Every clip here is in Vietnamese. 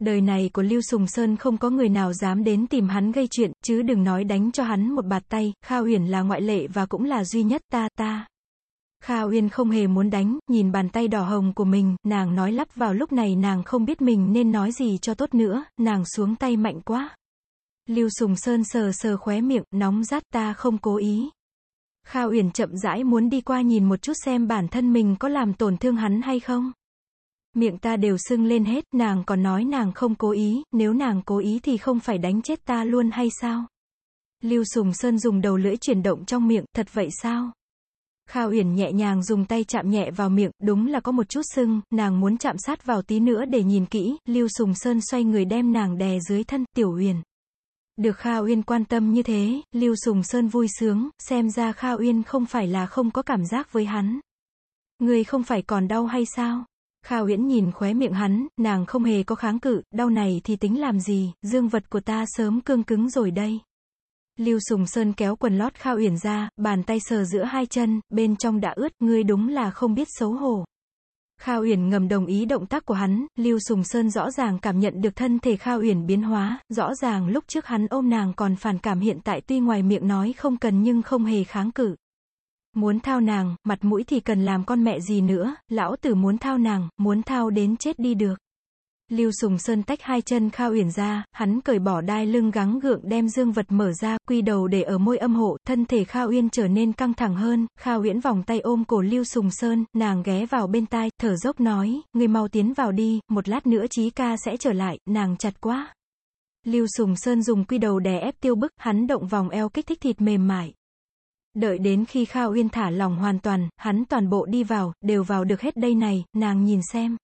Đời này của Lưu Sùng Sơn không có người nào dám đến tìm hắn gây chuyện, chứ đừng nói đánh cho hắn một bạt tay, Kha Uyển là ngoại lệ và cũng là duy nhất ta ta. Kha Uyên không hề muốn đánh, nhìn bàn tay đỏ hồng của mình, nàng nói lắp vào lúc này nàng không biết mình nên nói gì cho tốt nữa, nàng xuống tay mạnh quá. Lưu Sùng Sơn sờ sờ khóe miệng, nóng rát ta không cố ý. Kha Uyển chậm rãi muốn đi qua nhìn một chút xem bản thân mình có làm tổn thương hắn hay không. Miệng ta đều sưng lên hết, nàng còn nói nàng không cố ý, nếu nàng cố ý thì không phải đánh chết ta luôn hay sao? Lưu Sùng Sơn dùng đầu lưỡi chuyển động trong miệng, thật vậy sao? Kha Uyển nhẹ nhàng dùng tay chạm nhẹ vào miệng, đúng là có một chút sưng, nàng muốn chạm sát vào tí nữa để nhìn kỹ, Lưu Sùng Sơn xoay người đem nàng đè dưới thân, Tiểu Uyển. Được Kha Uyên quan tâm như thế, Lưu Sùng Sơn vui sướng, xem ra Kha Uyên không phải là không có cảm giác với hắn. Người không phải còn đau hay sao? Kha Uyển nhìn khóe miệng hắn, nàng không hề có kháng cự, đau này thì tính làm gì, dương vật của ta sớm cương cứng rồi đây. Lưu Sùng Sơn kéo quần lót Kha Uyển ra, bàn tay sờ giữa hai chân, bên trong đã ướt, ngươi đúng là không biết xấu hổ. Kha Uyển ngầm đồng ý động tác của hắn, Lưu Sùng Sơn rõ ràng cảm nhận được thân thể Kha Uyển biến hóa, rõ ràng lúc trước hắn ôm nàng còn phản cảm hiện tại tuy ngoài miệng nói không cần nhưng không hề kháng cự. Muốn thao nàng, mặt mũi thì cần làm con mẹ gì nữa, lão tử muốn thao nàng, muốn thao đến chết đi được. Lưu Sùng Sơn tách hai chân Kha Uyển ra, hắn cởi bỏ đai lưng gắng gượng đem dương vật mở ra, quy đầu để ở môi âm hộ, thân thể Kha Uyên trở nên căng thẳng hơn, Kha Uyển vòng tay ôm cổ Lưu Sùng Sơn, nàng ghé vào bên tai, thở dốc nói, người mau tiến vào đi, một lát nữa chí ca sẽ trở lại, nàng chặt quá. Lưu Sùng Sơn dùng quy đầu đè ép tiêu bức, hắn động vòng eo kích thích thịt mềm mại. Đợi đến khi Kha Uyên thả lòng hoàn toàn, hắn toàn bộ đi vào, đều vào được hết đây này, nàng nhìn xem.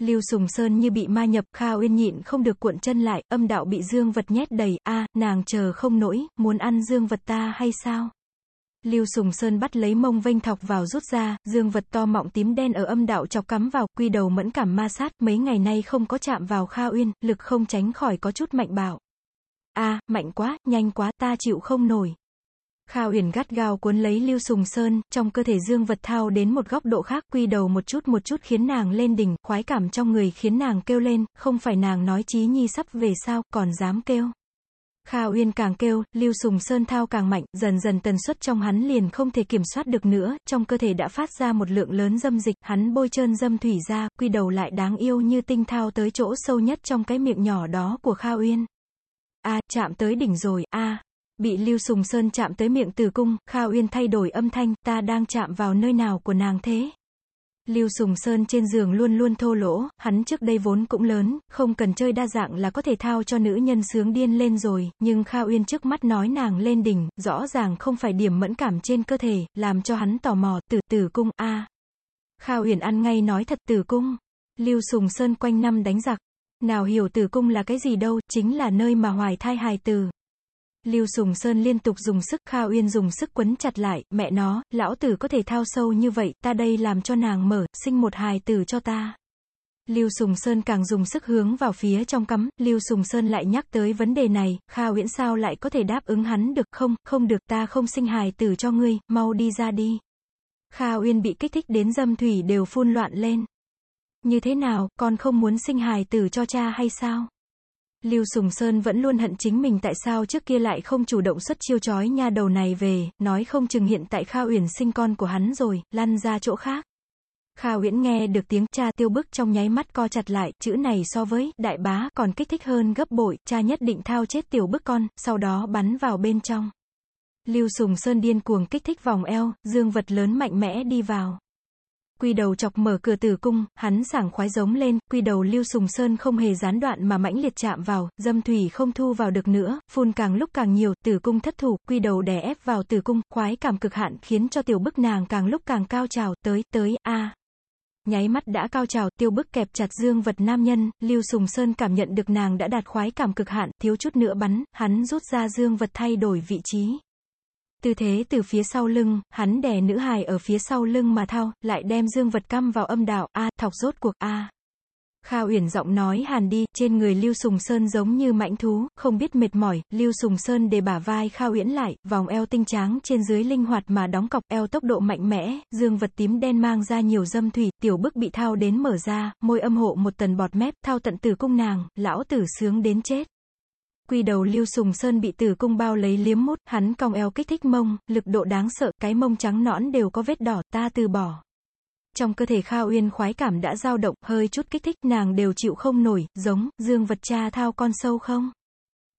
Lưu Sùng Sơn như bị ma nhập, Kha Uyên nhịn không được cuộn chân lại, âm đạo bị dương vật nhét đầy, a, nàng chờ không nổi, muốn ăn dương vật ta hay sao? Lưu Sùng Sơn bắt lấy mông vênh thọc vào rút ra, dương vật to mọng tím đen ở âm đạo chọc cắm vào, quy đầu mẫn cảm ma sát, mấy ngày nay không có chạm vào Kha Uyên, lực không tránh khỏi có chút mạnh bạo. A, mạnh quá, nhanh quá, ta chịu không nổi. Kha Uyển gắt gao cuốn lấy Lưu Sùng Sơn, trong cơ thể Dương Vật thao đến một góc độ khác, quy đầu một chút một chút khiến nàng lên đỉnh, khoái cảm trong người khiến nàng kêu lên, không phải nàng nói chí nhi sắp về sao, còn dám kêu. Kha Uyên càng kêu, Lưu Sùng Sơn thao càng mạnh, dần dần tần suất trong hắn liền không thể kiểm soát được nữa, trong cơ thể đã phát ra một lượng lớn dâm dịch, hắn bôi trơn dâm thủy ra, quy đầu lại đáng yêu như tinh thao tới chỗ sâu nhất trong cái miệng nhỏ đó của Kha Uyên. A, chạm tới đỉnh rồi, a. Bị Lưu Sùng Sơn chạm tới miệng tử cung, Kha Uyên thay đổi âm thanh, ta đang chạm vào nơi nào của nàng thế? Lưu Sùng Sơn trên giường luôn luôn thô lỗ, hắn trước đây vốn cũng lớn, không cần chơi đa dạng là có thể thao cho nữ nhân sướng điên lên rồi, nhưng Kha Uyên trước mắt nói nàng lên đỉnh, rõ ràng không phải điểm mẫn cảm trên cơ thể, làm cho hắn tò mò, tử tử cung, a Kha Uyển ăn ngay nói thật tử cung. Lưu Sùng Sơn quanh năm đánh giặc. Nào hiểu tử cung là cái gì đâu, chính là nơi mà hoài thai hài tử. Lưu Sùng Sơn liên tục dùng sức, Kha Uyên dùng sức quấn chặt lại, mẹ nó, lão tử có thể thao sâu như vậy, ta đây làm cho nàng mở, sinh một hài tử cho ta. Lưu Sùng Sơn càng dùng sức hướng vào phía trong cắm, Lưu Sùng Sơn lại nhắc tới vấn đề này, Kha Uyển sao lại có thể đáp ứng hắn được không, không được ta không sinh hài tử cho ngươi, mau đi ra đi. Kha Uyên bị kích thích đến dâm thủy đều phun loạn lên. Như thế nào, con không muốn sinh hài tử cho cha hay sao? Lưu Sùng Sơn vẫn luôn hận chính mình tại sao trước kia lại không chủ động xuất chiêu chói nha đầu này về, nói không chừng hiện tại Kha Uyển sinh con của hắn rồi, lăn ra chỗ khác. Kha Uyển nghe được tiếng cha tiêu bức trong nháy mắt co chặt lại, chữ này so với đại bá còn kích thích hơn gấp bội, cha nhất định thao chết tiểu bức con, sau đó bắn vào bên trong. Lưu Sùng Sơn điên cuồng kích thích vòng eo, dương vật lớn mạnh mẽ đi vào. Quy đầu chọc mở cửa tử cung, hắn sảng khoái giống lên, quy đầu lưu sùng sơn không hề gián đoạn mà mãnh liệt chạm vào, dâm thủy không thu vào được nữa, phun càng lúc càng nhiều, tử cung thất thủ, quy đầu đè ép vào tử cung, khoái cảm cực hạn khiến cho tiểu bức nàng càng lúc càng cao trào, tới, tới, a Nháy mắt đã cao trào, tiêu bức kẹp chặt dương vật nam nhân, Lưu Sùng Sơn cảm nhận được nàng đã đạt khoái cảm cực hạn, thiếu chút nữa bắn, hắn rút ra dương vật thay đổi vị trí. Tư thế từ phía sau lưng, hắn đè nữ hài ở phía sau lưng mà thao, lại đem dương vật căm vào âm đạo, a, thọc rốt cuộc, a. Kha Uyển giọng nói hàn đi, trên người Lưu Sùng Sơn giống như mãnh thú, không biết mệt mỏi, Lưu Sùng Sơn để bả vai Kha Uyển lại, vòng eo tinh tráng trên dưới linh hoạt mà đóng cọc, eo tốc độ mạnh mẽ, dương vật tím đen mang ra nhiều dâm thủy, tiểu bức bị thao đến mở ra, môi âm hộ một tần bọt mép, thao tận tử cung nàng, lão tử sướng đến chết. Quy đầu Lưu Sùng Sơn bị tử cung bao lấy liếm mút, hắn cong eo kích thích mông, lực độ đáng sợ, cái mông trắng nõn đều có vết đỏ, ta từ bỏ. Trong cơ thể Kha Uyên khoái cảm đã dao động, hơi chút kích thích, nàng đều chịu không nổi, giống, dương vật cha thao con sâu không?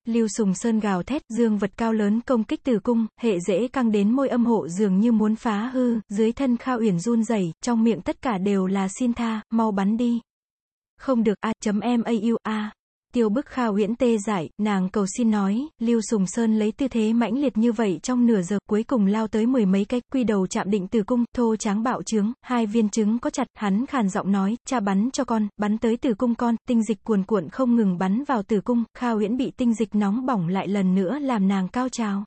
Lưu Sùng Sơn gào thét, dương vật cao lớn công kích tử cung, hệ dễ căng đến môi âm hộ dường như muốn phá hư, dưới thân Kha Uyển run rẩy, trong miệng tất cả đều là xin tha, mau bắn đi. Không được a Tiêu bức khao Uyển tê giải, nàng cầu xin nói, Lưu Sùng Sơn lấy tư thế mãnh liệt như vậy trong nửa giờ, cuối cùng lao tới mười mấy cái, quy đầu chạm định tử cung, thô tráng bạo trướng, hai viên trứng có chặt, hắn khàn giọng nói, cha bắn cho con, bắn tới tử cung con, tinh dịch cuồn cuộn không ngừng bắn vào tử cung, khao Uyển bị tinh dịch nóng bỏng lại lần nữa làm nàng cao trào.